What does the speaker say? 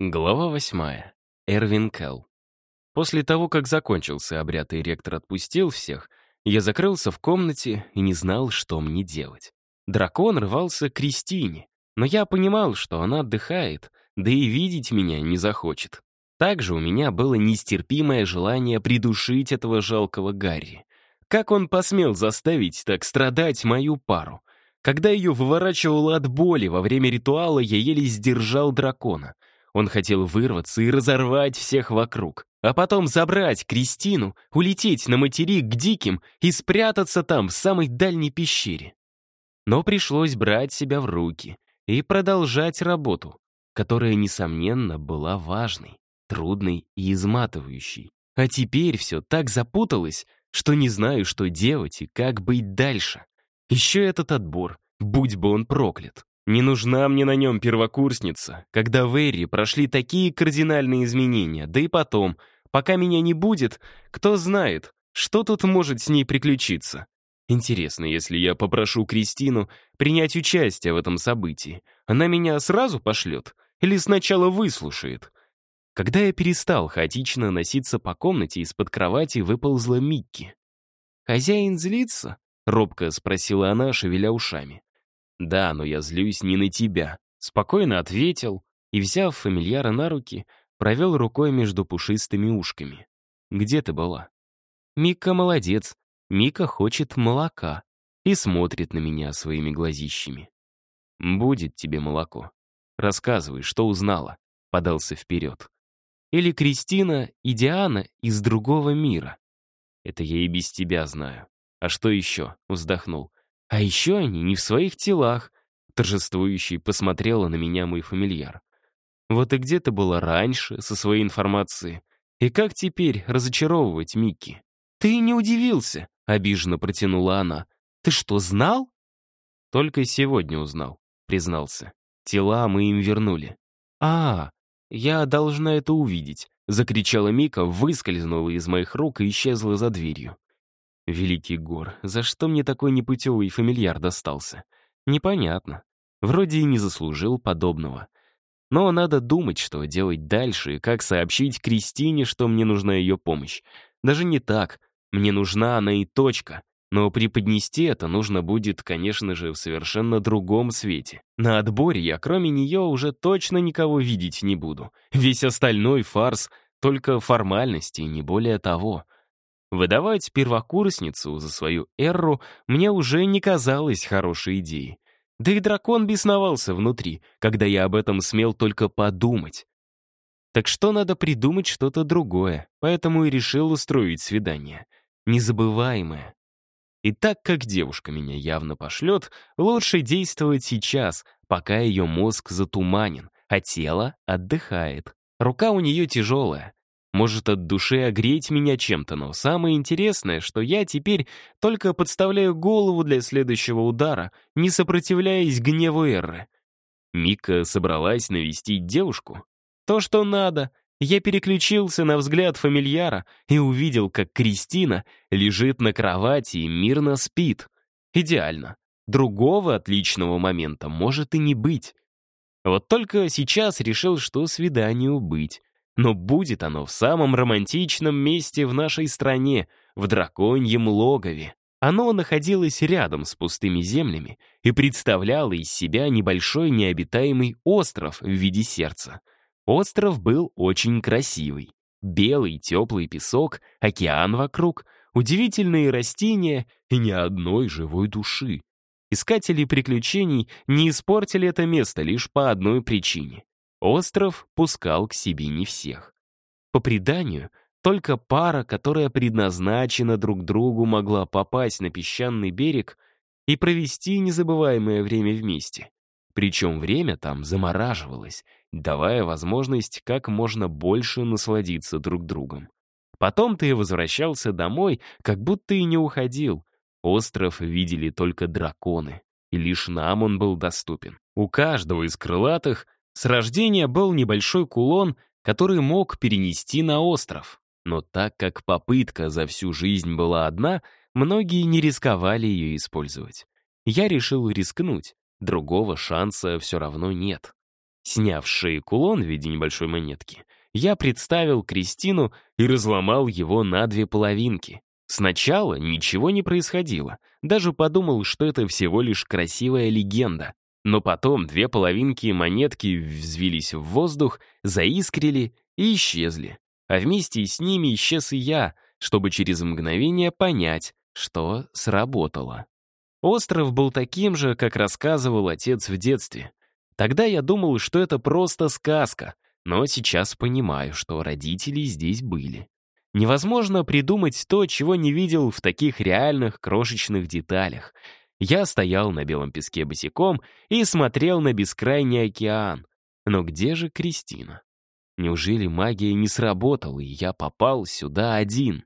Глава восьмая. Эрвин Келл. После того, как закончился обряд и ректор отпустил всех, я закрылся в комнате и не знал, что мне делать. Дракон рвался к Кристине, но я понимал, что она отдыхает, да и видеть меня не захочет. Также у меня было нестерпимое желание придушить этого жалкого Гарри. Как он посмел заставить так страдать мою пару? Когда ее выворачивало от боли во время ритуала, я еле сдержал дракона — он хотел вырваться и разорвать всех вокруг, а потом забрать Кристину, улететь на материк к диким и спрятаться там, в самой дальней пещере. Но пришлось брать себя в руки и продолжать работу, которая, несомненно, была важной, трудной и изматывающей. А теперь все так запуталось, что не знаю, что делать и как быть дальше. Еще этот отбор, будь бы он проклят. Не нужна мне на нем первокурсница, когда в Эри прошли такие кардинальные изменения, да и потом, пока меня не будет, кто знает, что тут может с ней приключиться. Интересно, если я попрошу Кристину принять участие в этом событии, она меня сразу пошлет или сначала выслушает? Когда я перестал хаотично носиться по комнате, из-под кровати выползла Микки. «Хозяин злится?» — робко спросила она, шевеля ушами. «Да, но я злюсь не на тебя», — спокойно ответил и, взяв фамильяра на руки, провел рукой между пушистыми ушками. «Где ты была?» «Мика молодец. Мика хочет молока и смотрит на меня своими глазищами. «Будет тебе молоко. Рассказывай, что узнала», — подался вперед. «Или Кристина и Диана из другого мира?» «Это я и без тебя знаю. А что еще?» — вздохнул. А еще они не в своих телах. Торжествующий посмотрела на меня мой фамильяр. Вот и где ты была раньше со своей информацией? И как теперь разочаровывать Микки? Ты не удивился, обиженно протянула она. Ты что, знал? Только сегодня узнал, признался. Тела мы им вернули. А, я должна это увидеть, закричала Мика, выскользнула из моих рук и исчезла за дверью. Великий гор, за что мне такой непутевый фамильяр достался? Непонятно. Вроде и не заслужил подобного. Но надо думать, что делать дальше, и как сообщить Кристине, что мне нужна ее помощь. Даже не так. Мне нужна она и точка. Но преподнести это нужно будет, конечно же, в совершенно другом свете. На отборе я, кроме нее, уже точно никого видеть не буду. Весь остальной фарс — только формальности, не более того. Выдавать первокурсницу за свою эрру мне уже не казалось хорошей идеей. Да и дракон бесновался внутри, когда я об этом смел только подумать. Так что надо придумать что-то другое, поэтому и решил устроить свидание. Незабываемое. И так как девушка меня явно пошлет, лучше действовать сейчас, пока ее мозг затуманен, а тело отдыхает. Рука у нее тяжелая, может от души огреть меня чем-то, но самое интересное, что я теперь только подставляю голову для следующего удара, не сопротивляясь гневу Эрры. Мика собралась навестить девушку. То, что надо. Я переключился на взгляд фамильяра и увидел, как Кристина лежит на кровати и мирно спит. Идеально. Другого отличного момента может и не быть. Вот только сейчас решил, что свиданию быть. Но будет оно в самом романтичном месте в нашей стране, в драконьем логове. Оно находилось рядом с пустыми землями и представляло из себя небольшой необитаемый остров в виде сердца. Остров был очень красивый. Белый теплый песок, океан вокруг, удивительные растения и ни одной живой души. Искатели приключений не испортили это место лишь по одной причине. Остров пускал к себе не всех. По преданию, только пара, которая предназначена друг другу, могла попасть на песчаный берег и провести незабываемое время вместе. Причем время там замораживалось, давая возможность как можно больше насладиться друг другом. Потом ты возвращался домой, как будто и не уходил. Остров видели только драконы, и лишь нам он был доступен. У каждого из крылатых — с рождения был небольшой кулон, который мог перенести на остров. Но так как попытка за всю жизнь была одна, многие не рисковали ее использовать. Я решил рискнуть, другого шанса все равно нет. Сняв с шеи кулон в виде небольшой монетки, я представил Кристину и разломал его на две половинки. Сначала ничего не происходило, даже подумал, что это всего лишь красивая легенда. Но потом две половинки монетки взвились в воздух, заискрили и исчезли. А вместе с ними исчез и я, чтобы через мгновение понять, что сработало. Остров был таким же, как рассказывал отец в детстве. Тогда я думал, что это просто сказка, но сейчас понимаю, что родители здесь были. Невозможно придумать то, чего не видел в таких реальных крошечных деталях. Я стоял на белом песке босиком и смотрел на бескрайний океан. Но где же Кристина? Неужели магия не сработала, и я попал сюда один?